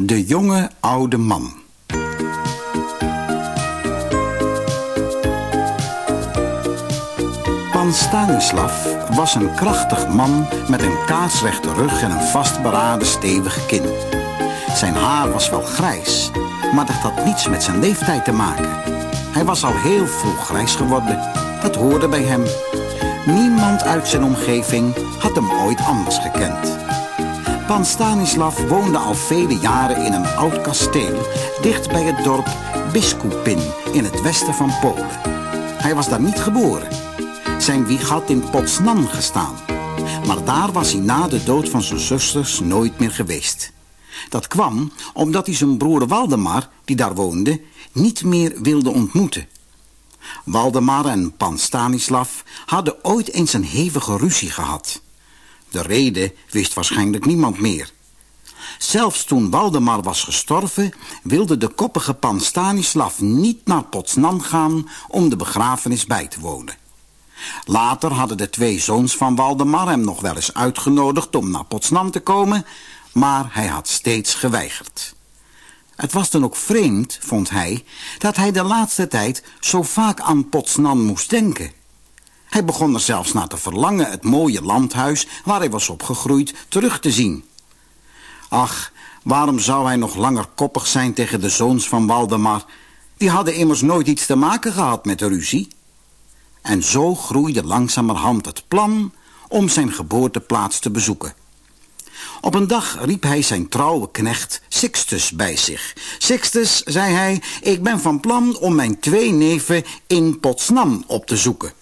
De jonge oude man. Pan Stanislav was een krachtig man met een kaarsrechte rug en een vastberaden stevige kin. Zijn haar was wel grijs, maar dat had niets met zijn leeftijd te maken. Hij was al heel vroeg grijs geworden. Dat hoorde bij hem. Niemand uit zijn omgeving had hem ooit anders gekend. Pan Stanislav woonde al vele jaren in een oud kasteel... dicht bij het dorp Biskupin in het westen van Polen. Hij was daar niet geboren. Zijn wieg had in Potsdam gestaan. Maar daar was hij na de dood van zijn zusters nooit meer geweest. Dat kwam omdat hij zijn broer Waldemar, die daar woonde, niet meer wilde ontmoeten. Waldemar en Pan Stanislav hadden ooit eens een hevige ruzie gehad. De reden wist waarschijnlijk niemand meer. Zelfs toen Waldemar was gestorven... wilde de koppige Pan Stanislav niet naar Potsdam gaan... om de begrafenis bij te wonen. Later hadden de twee zoons van Waldemar hem nog wel eens uitgenodigd... om naar Potsdam te komen, maar hij had steeds geweigerd. Het was dan ook vreemd, vond hij, dat hij de laatste tijd zo vaak aan Potsdam moest denken. Hij begon er zelfs naar te verlangen het mooie landhuis waar hij was opgegroeid terug te zien. Ach, waarom zou hij nog langer koppig zijn tegen de zoons van Waldemar? Die hadden immers nooit iets te maken gehad met de ruzie. En zo groeide langzamerhand het plan om zijn geboorteplaats te bezoeken. Op een dag riep hij zijn trouwe knecht Sixtus bij zich. Sixtus, zei hij, ik ben van plan om mijn twee neven in Potsdam op te zoeken.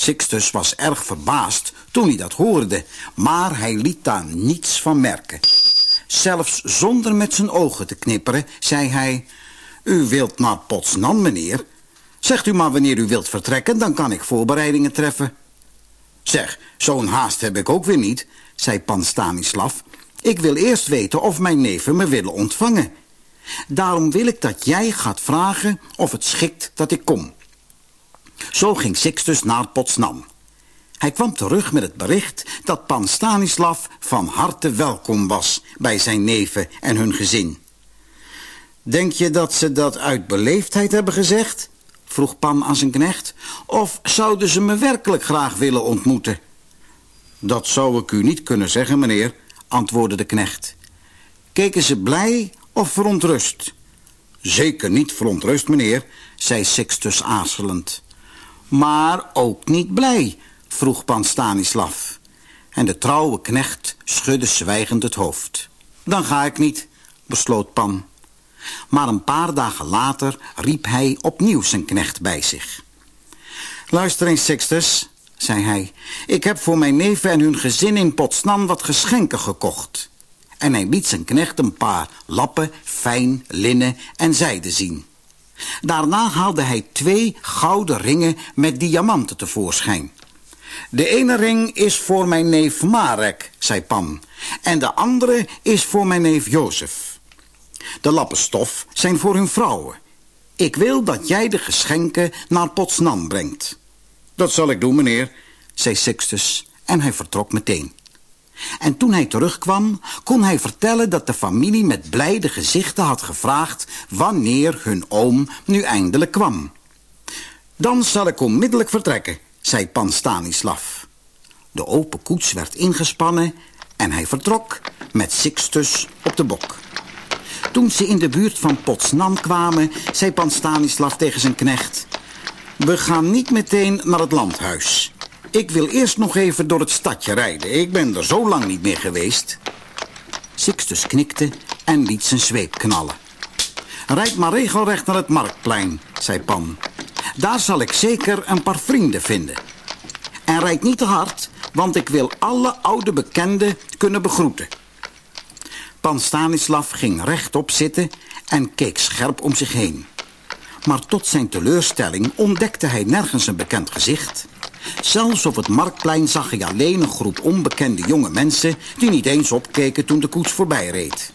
Sixtus was erg verbaasd toen hij dat hoorde, maar hij liet daar niets van merken. Zelfs zonder met zijn ogen te knipperen, zei hij... U wilt naar Potsdam, meneer? Zegt u maar wanneer u wilt vertrekken, dan kan ik voorbereidingen treffen. Zeg, zo'n haast heb ik ook weer niet, zei Pan Stanislav. Ik wil eerst weten of mijn neven me willen ontvangen. Daarom wil ik dat jij gaat vragen of het schikt dat ik kom. Zo ging Sixtus naar Potsdam. Hij kwam terug met het bericht dat Pan Stanislav van harte welkom was bij zijn neven en hun gezin. Denk je dat ze dat uit beleefdheid hebben gezegd? vroeg Pan aan zijn knecht. Of zouden ze me werkelijk graag willen ontmoeten? Dat zou ik u niet kunnen zeggen, meneer, antwoordde de knecht. Keken ze blij of verontrust? Zeker niet verontrust, meneer, zei Sixtus aarzelend. Maar ook niet blij, vroeg Pan Stanislav. En de trouwe knecht schudde zwijgend het hoofd. Dan ga ik niet, besloot Pan. Maar een paar dagen later riep hij opnieuw zijn knecht bij zich. Luister eens, Sixtus, zei hij. Ik heb voor mijn neven en hun gezin in Potsdam wat geschenken gekocht. En hij liet zijn knecht een paar lappen, fijn, linnen en zijde zien. Daarna haalde hij twee gouden ringen met diamanten tevoorschijn. De ene ring is voor mijn neef Marek, zei Pan. En de andere is voor mijn neef Jozef. De lappen stof zijn voor hun vrouwen. Ik wil dat jij de geschenken naar Potsdam brengt. Dat zal ik doen, meneer, zei Sixtus en hij vertrok meteen. En toen hij terugkwam, kon hij vertellen dat de familie met blijde gezichten had gevraagd wanneer hun oom nu eindelijk kwam. Dan zal ik onmiddellijk vertrekken, zei Pan Stanislav. De open koets werd ingespannen en hij vertrok met Sixtus op de bok. Toen ze in de buurt van Potsdam kwamen, zei Pan Stanislav tegen zijn knecht... We gaan niet meteen naar het landhuis. Ik wil eerst nog even door het stadje rijden. Ik ben er zo lang niet meer geweest. Sixtus knikte en liet zijn zweep knallen. Rijd maar regelrecht naar het marktplein, zei Pan. Daar zal ik zeker een paar vrienden vinden. En rijd niet te hard, want ik wil alle oude bekenden kunnen begroeten. Pan Stanislav ging rechtop zitten en keek scherp om zich heen. Maar tot zijn teleurstelling ontdekte hij nergens een bekend gezicht. Zelfs op het marktplein zag hij alleen een groep onbekende jonge mensen... die niet eens opkeken toen de koets voorbij reed.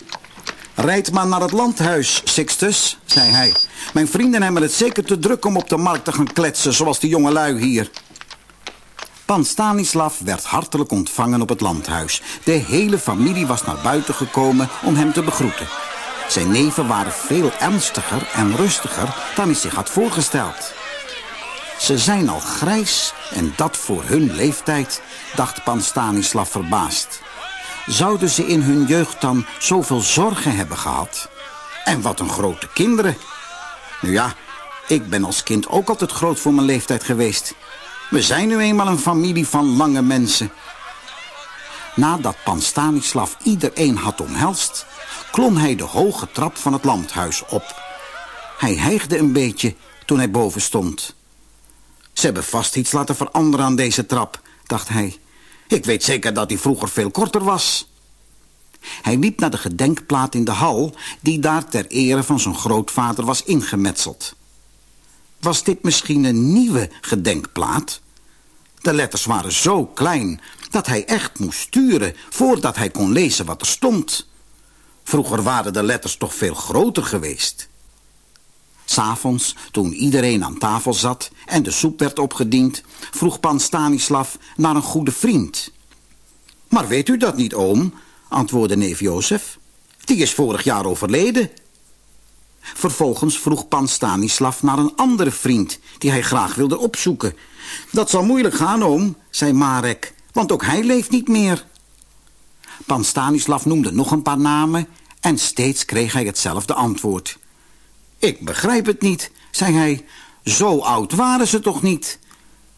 Rijd maar naar het landhuis, Sixtus, zei hij. Mijn vrienden hebben het zeker te druk om op de markt te gaan kletsen... zoals die jonge lui hier. Pan Stanislav werd hartelijk ontvangen op het landhuis. De hele familie was naar buiten gekomen om hem te begroeten. Zijn neven waren veel ernstiger en rustiger dan hij zich had voorgesteld. Ze zijn al grijs en dat voor hun leeftijd, dacht Pan Stanislav verbaasd. Zouden ze in hun jeugd dan zoveel zorgen hebben gehad? En wat een grote kinderen. Nu ja, ik ben als kind ook altijd groot voor mijn leeftijd geweest. We zijn nu eenmaal een familie van lange mensen. Nadat Pan Stanislav iedereen had omhelst... klom hij de hoge trap van het landhuis op. Hij hijgde een beetje toen hij boven stond. Ze hebben vast iets laten veranderen aan deze trap, dacht hij. Ik weet zeker dat die vroeger veel korter was. Hij liep naar de gedenkplaat in de hal... die daar ter ere van zijn grootvader was ingemetseld. Was dit misschien een nieuwe gedenkplaat? De letters waren zo klein dat hij echt moest sturen... voordat hij kon lezen wat er stond. Vroeger waren de letters toch veel groter geweest. S'avonds, toen iedereen aan tafel zat en de soep werd opgediend... vroeg pan Stanislav naar een goede vriend. Maar weet u dat niet, oom? antwoordde neef Jozef. Die is vorig jaar overleden. Vervolgens vroeg pan Stanislav naar een andere vriend... die hij graag wilde opzoeken. Dat zal moeilijk gaan, oom, zei Marek, want ook hij leeft niet meer. Pan Stanislav noemde nog een paar namen... en steeds kreeg hij hetzelfde antwoord... Ik begrijp het niet, zei hij. Zo oud waren ze toch niet?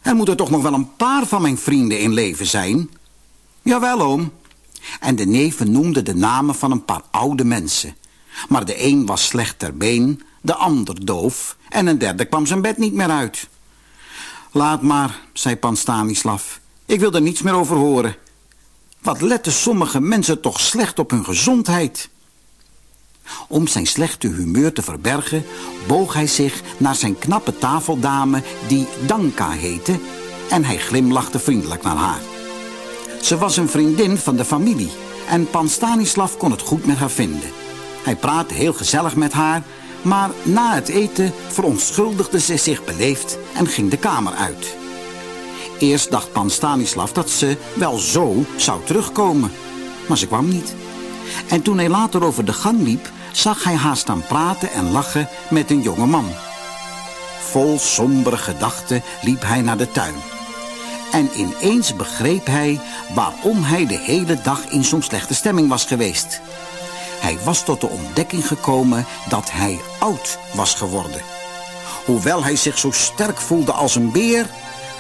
Er moeten toch nog wel een paar van mijn vrienden in leven zijn? Jawel, oom. En de neven noemden de namen van een paar oude mensen. Maar de een was slecht ter been, de ander doof... en een derde kwam zijn bed niet meer uit. Laat maar, zei pan Stanislav. Ik wil er niets meer over horen. Wat letten sommige mensen toch slecht op hun gezondheid... Om zijn slechte humeur te verbergen, boog hij zich naar zijn knappe tafeldame die Danka heette en hij glimlachte vriendelijk naar haar. Ze was een vriendin van de familie en Pan Stanislav kon het goed met haar vinden. Hij praatte heel gezellig met haar, maar na het eten verontschuldigde ze zich beleefd en ging de kamer uit. Eerst dacht Pan Stanislav dat ze wel zo zou terugkomen, maar ze kwam niet. En toen hij later over de gang liep, zag hij haar staan praten en lachen met een jonge man. Vol sombere gedachten liep hij naar de tuin. En ineens begreep hij waarom hij de hele dag in zo'n slechte stemming was geweest. Hij was tot de ontdekking gekomen dat hij oud was geworden. Hoewel hij zich zo sterk voelde als een beer,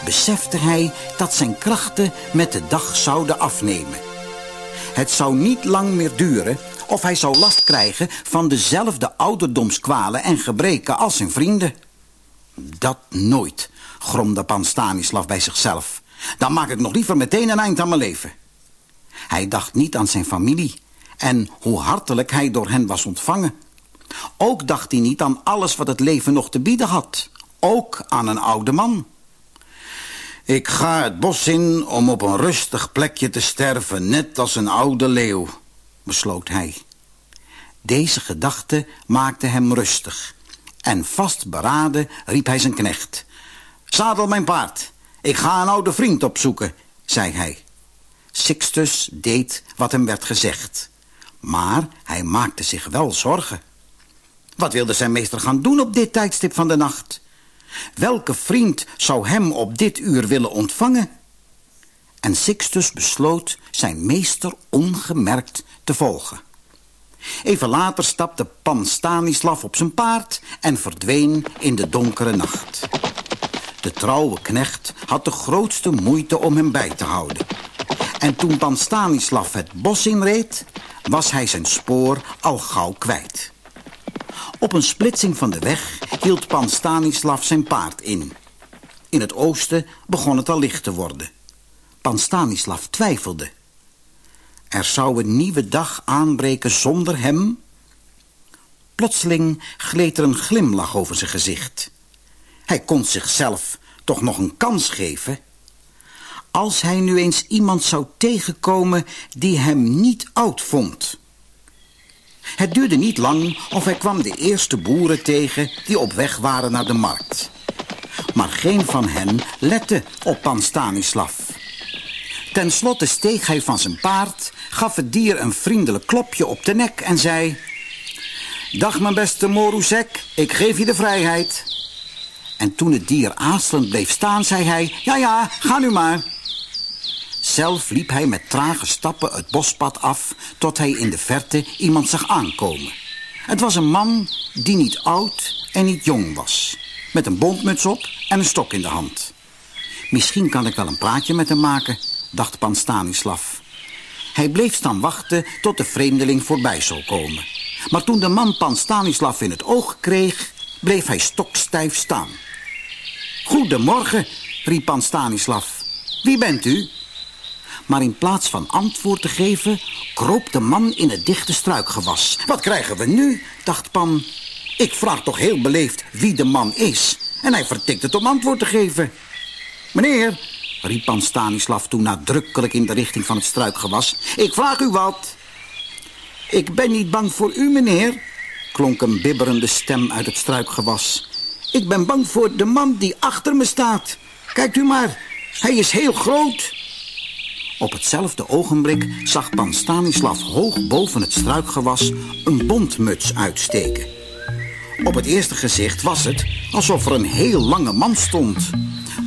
besefte hij dat zijn krachten met de dag zouden afnemen. Het zou niet lang meer duren of hij zou last krijgen van dezelfde ouderdomskwalen en gebreken als zijn vrienden. Dat nooit, gromde Pan Stanislav bij zichzelf. Dan maak ik nog liever meteen een eind aan mijn leven. Hij dacht niet aan zijn familie en hoe hartelijk hij door hen was ontvangen. Ook dacht hij niet aan alles wat het leven nog te bieden had. Ook aan een oude man. Ik ga het bos in om op een rustig plekje te sterven, net als een oude leeuw, besloot hij. Deze gedachte maakte hem rustig. En vastberaden riep hij zijn knecht. Zadel mijn paard, ik ga een oude vriend opzoeken, zei hij. Sixtus deed wat hem werd gezegd. Maar hij maakte zich wel zorgen. Wat wilde zijn meester gaan doen op dit tijdstip van de nacht? Welke vriend zou hem op dit uur willen ontvangen? En Sixtus besloot zijn meester ongemerkt te volgen. Even later stapte Pan Stanislav op zijn paard en verdween in de donkere nacht. De trouwe knecht had de grootste moeite om hem bij te houden. En toen Pan Stanislav het bos inreed, was hij zijn spoor al gauw kwijt. Op een splitsing van de weg hield Pan Stanislav zijn paard in. In het oosten begon het al licht te worden. Pan Stanislav twijfelde. Er zou een nieuwe dag aanbreken zonder hem? Plotseling gleed er een glimlach over zijn gezicht. Hij kon zichzelf toch nog een kans geven. Als hij nu eens iemand zou tegenkomen die hem niet oud vond... Het duurde niet lang of hij kwam de eerste boeren tegen die op weg waren naar de markt. maar geen van hen lette op pan Stanislav. Ten slotte steeg hij van zijn paard, gaf het dier een vriendelijk klopje op de nek en zei... Dag mijn beste Moruzek, ik geef je de vrijheid. En toen het dier aarzelend bleef staan, zei hij... Ja, ja, ga nu maar. Zelf liep hij met trage stappen het bospad af... tot hij in de verte iemand zag aankomen. Het was een man die niet oud en niet jong was. Met een bontmuts op en een stok in de hand. Misschien kan ik wel een praatje met hem maken, dacht pan Stanislav. Hij bleef staan wachten tot de vreemdeling voorbij zou komen. Maar toen de man pan Stanislav in het oog kreeg, bleef hij stokstijf staan. Goedemorgen, riep pan Stanislav. Wie bent u? Maar in plaats van antwoord te geven, kroop de man in het dichte struikgewas. Wat krijgen we nu, dacht Pan. Ik vraag toch heel beleefd wie de man is. En hij vertikt het om antwoord te geven. Meneer, riep Pan Stanislav toen nadrukkelijk in de richting van het struikgewas. Ik vraag u wat. Ik ben niet bang voor u, meneer, klonk een bibberende stem uit het struikgewas. Ik ben bang voor de man die achter me staat. Kijkt u maar, hij is heel groot. Op hetzelfde ogenblik zag pan Stanislav hoog boven het struikgewas een bontmuts uitsteken. Op het eerste gezicht was het alsof er een heel lange man stond.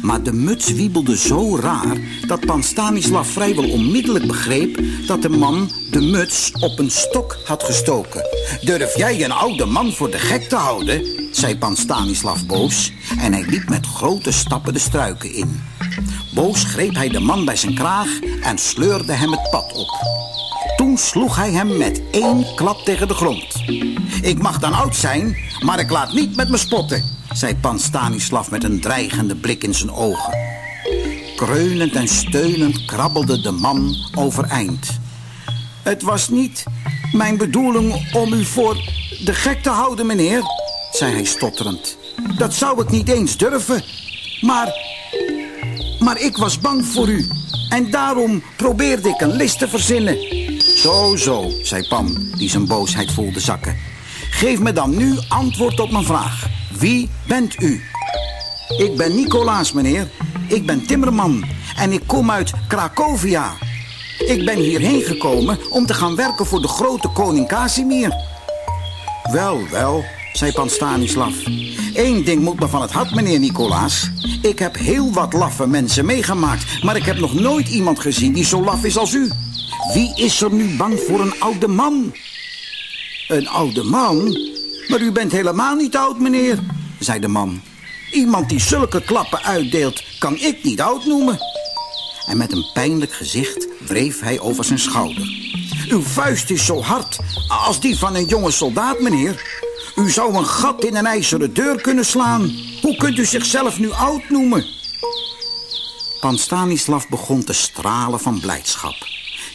Maar de muts wiebelde zo raar dat pan Stanislav vrijwel onmiddellijk begreep dat de man de muts op een stok had gestoken. Durf jij een oude man voor de gek te houden? zei pan Stanislav boos en hij liep met grote stappen de struiken in. Boos greep hij de man bij zijn kraag en sleurde hem het pad op. Toen sloeg hij hem met één klap tegen de grond. Ik mag dan oud zijn, maar ik laat niet met me spotten, zei pan Stanislav met een dreigende blik in zijn ogen. Kreunend en steunend krabbelde de man overeind. Het was niet mijn bedoeling om u voor de gek te houden, meneer, zei hij stotterend. Dat zou ik niet eens durven, maar maar ik was bang voor u. En daarom probeerde ik een list te verzinnen. Zo, zo, zei Pan, die zijn boosheid voelde zakken. Geef me dan nu antwoord op mijn vraag. Wie bent u? Ik ben Nicolaas, meneer. Ik ben timmerman en ik kom uit Cracovia. Ik ben hierheen gekomen om te gaan werken voor de grote koning Casimir. Wel, wel, zei pan Stanislav. Eén ding moet me van het hart, meneer Nicolaas. Ik heb heel wat laffe mensen meegemaakt... maar ik heb nog nooit iemand gezien die zo laf is als u. Wie is er nu bang voor een oude man? Een oude man? Maar u bent helemaal niet oud, meneer, zei de man. Iemand die zulke klappen uitdeelt, kan ik niet oud noemen. En met een pijnlijk gezicht wreef hij over zijn schouder. Uw vuist is zo hard als die van een jonge soldaat, meneer. U zou een gat in een ijzeren deur kunnen slaan. Hoe kunt u zichzelf nu oud noemen? Pan Stanislav begon te stralen van blijdschap.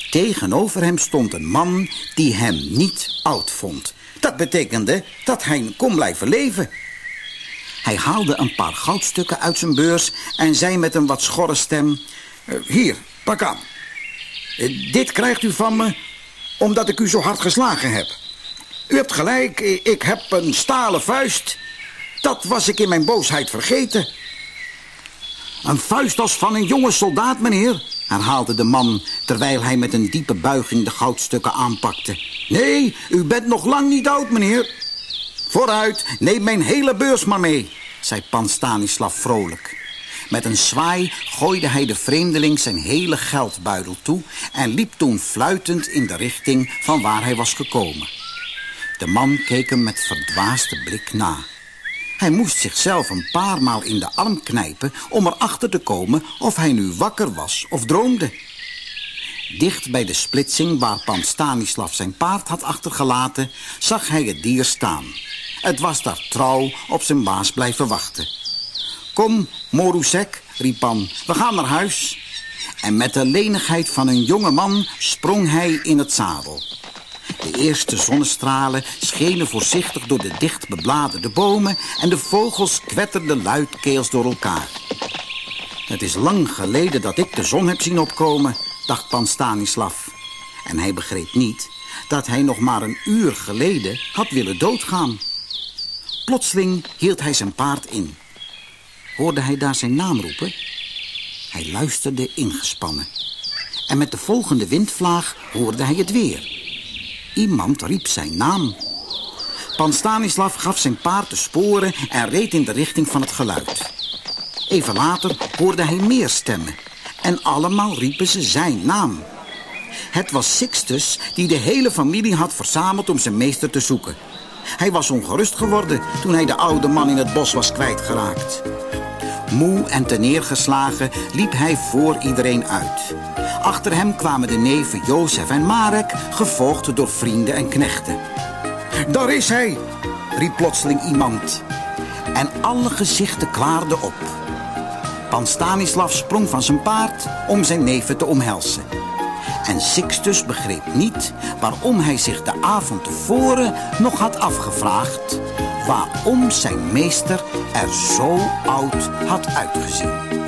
Tegenover hem stond een man die hem niet oud vond. Dat betekende dat hij kon blijven leven. Hij haalde een paar goudstukken uit zijn beurs en zei met een wat schorre stem... Eh, hier, pak aan. Eh, dit krijgt u van me omdat ik u zo hard geslagen heb. U hebt gelijk, ik heb een stalen vuist. Dat was ik in mijn boosheid vergeten. Een vuist als van een jonge soldaat, meneer, herhaalde de man... terwijl hij met een diepe buiging de goudstukken aanpakte. Nee, u bent nog lang niet oud, meneer. Vooruit, neem mijn hele beurs maar mee, zei pan Stanislav vrolijk. Met een zwaai gooide hij de vreemdeling zijn hele geldbuidel toe... en liep toen fluitend in de richting van waar hij was gekomen. De man keek hem met verdwaasde blik na. Hij moest zichzelf een paar maal in de arm knijpen... om erachter te komen of hij nu wakker was of droomde. Dicht bij de splitsing waar pan Stanislav zijn paard had achtergelaten... zag hij het dier staan. Het was daar trouw op zijn baas blijven wachten. Kom, Morusek, riep Pan, we gaan naar huis. En met de lenigheid van een jonge man sprong hij in het zadel. De eerste zonnestralen schenen voorzichtig door de dicht bebladerde bomen... en de vogels kwetterden luidkeels door elkaar. Het is lang geleden dat ik de zon heb zien opkomen, dacht pan Stanislav. En hij begreep niet dat hij nog maar een uur geleden had willen doodgaan. Plotseling hield hij zijn paard in. Hoorde hij daar zijn naam roepen. Hij luisterde ingespannen. En met de volgende windvlaag hoorde hij het weer. Iemand riep zijn naam. Pan Stanislav gaf zijn paard de sporen en reed in de richting van het geluid. Even later hoorde hij meer stemmen. En allemaal riepen ze zijn naam. Het was Sixtus die de hele familie had verzameld om zijn meester te zoeken. Hij was ongerust geworden toen hij de oude man in het bos was kwijtgeraakt. Moe en teneergeslagen liep hij voor iedereen uit. Achter hem kwamen de neven Jozef en Marek, gevolgd door vrienden en knechten. Daar is hij, riep plotseling iemand. En alle gezichten klaarden op. Pan Stanislav sprong van zijn paard om zijn neven te omhelzen. En Sixtus begreep niet waarom hij zich de avond tevoren nog had afgevraagd... waarom zijn meester er zo oud had uitgezien.